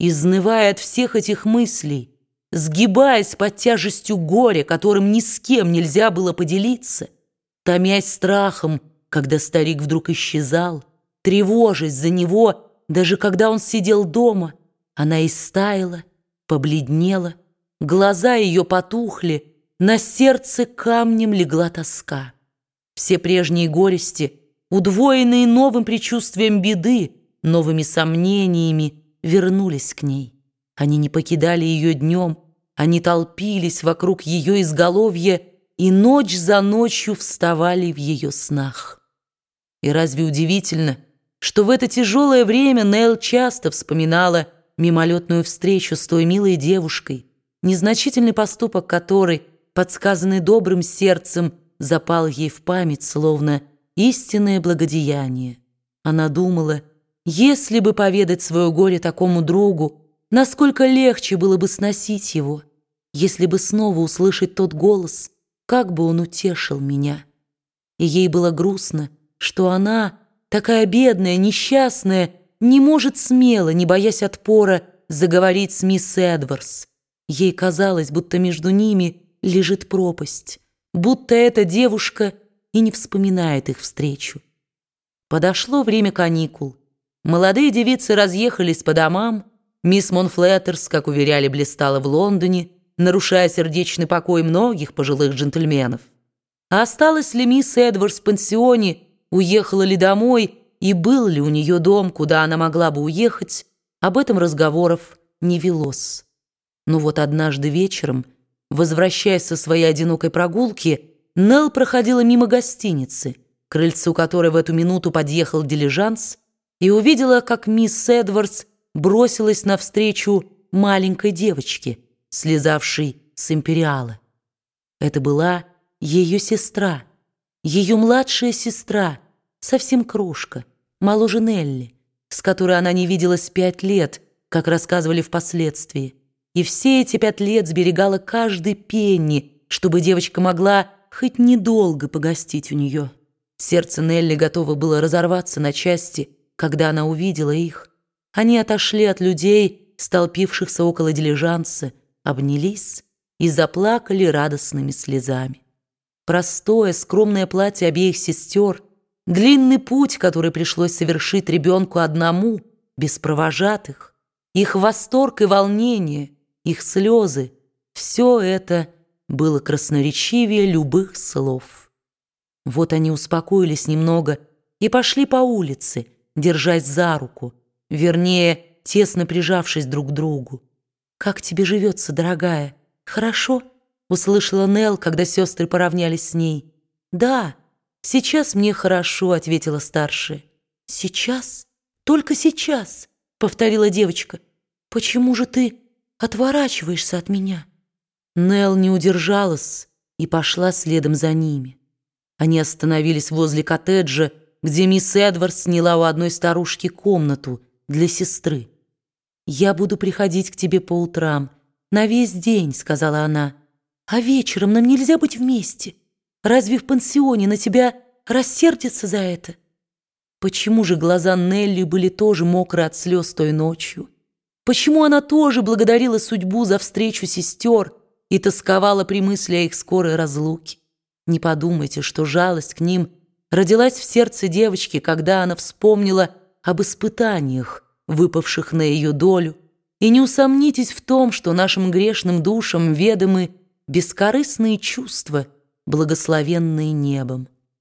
изнывая от всех этих мыслей, сгибаясь под тяжестью горя, которым ни с кем нельзя было поделиться, томясь страхом, когда старик вдруг исчезал, тревожась за него, даже когда он сидел дома, она истаяла, побледнела, глаза ее потухли, на сердце камнем легла тоска. Все прежние горести, удвоенные новым предчувствием беды, новыми сомнениями, вернулись к ней. Они не покидали ее днем, они толпились вокруг ее изголовья и ночь за ночью вставали в ее снах. И разве удивительно, что в это тяжелое время Нел часто вспоминала мимолетную встречу с той милой девушкой, незначительный поступок которой, подсказанный добрым сердцем, запал ей в память, словно истинное благодеяние. Она думала, если бы поведать свое горе такому другу, насколько легче было бы сносить его, если бы снова услышать тот голос, как бы он утешил меня. И ей было грустно, что она, такая бедная, несчастная, не может смело, не боясь отпора, заговорить с мисс Эдвардс. Ей казалось, будто между ними лежит пропасть, будто эта девушка и не вспоминает их встречу. Подошло время каникул. Молодые девицы разъехались по домам. Мисс Монфлеттерс, как уверяли, блистала в Лондоне, нарушая сердечный покой многих пожилых джентльменов. А осталась ли мисс Эдвардс в пансионе, уехала ли домой и был ли у нее дом, куда она могла бы уехать, об этом разговоров не велось. Но вот однажды вечером, возвращаясь со своей одинокой прогулки, Нелл проходила мимо гостиницы, к крыльцу которой в эту минуту подъехал дилижанс, и увидела, как мисс Эдвардс бросилась навстречу маленькой девочке, слезавшей с империала. Это была ее сестра, ее младшая сестра, совсем крошка, моложе Нелли, с которой она не виделась пять лет, как рассказывали впоследствии. И все эти пять лет сберегала каждый пенни, чтобы девочка могла хоть недолго погостить у нее. Сердце Нелли готово было разорваться на части, когда она увидела их. Они отошли от людей, столпившихся около дилижанса, обнялись и заплакали радостными слезами. Простое, скромное платье обеих сестер, длинный путь, который пришлось совершить ребенку одному, без провожатых, их восторг и волнение, их слезы — все это было красноречивее любых слов. Вот они успокоились немного и пошли по улице, держась за руку, вернее, тесно прижавшись друг к другу. «Как тебе живется, дорогая? Хорошо?» — услышала Нелл, когда сестры поравнялись с ней. «Да, сейчас мне хорошо», — ответила старшая. «Сейчас? Только сейчас?» — повторила девочка. «Почему же ты отворачиваешься от меня?» Нелл не удержалась и пошла следом за ними. Они остановились возле коттеджа, где мисс Эдвардс сняла у одной старушки комнату для сестры. «Я буду приходить к тебе по утрам, на весь день», — сказала она. «А вечером нам нельзя быть вместе. Разве в пансионе на тебя рассердятся за это?» Почему же глаза Нелли были тоже мокры от слез той ночью? Почему она тоже благодарила судьбу за встречу сестер и тосковала при мысли о их скорой разлуке? Не подумайте, что жалость к ним родилась в сердце девочки, когда она вспомнила об испытаниях, выпавших на ее долю, и не усомнитесь в том, что нашим грешным душам ведомы бескорыстные чувства, благословенные небом.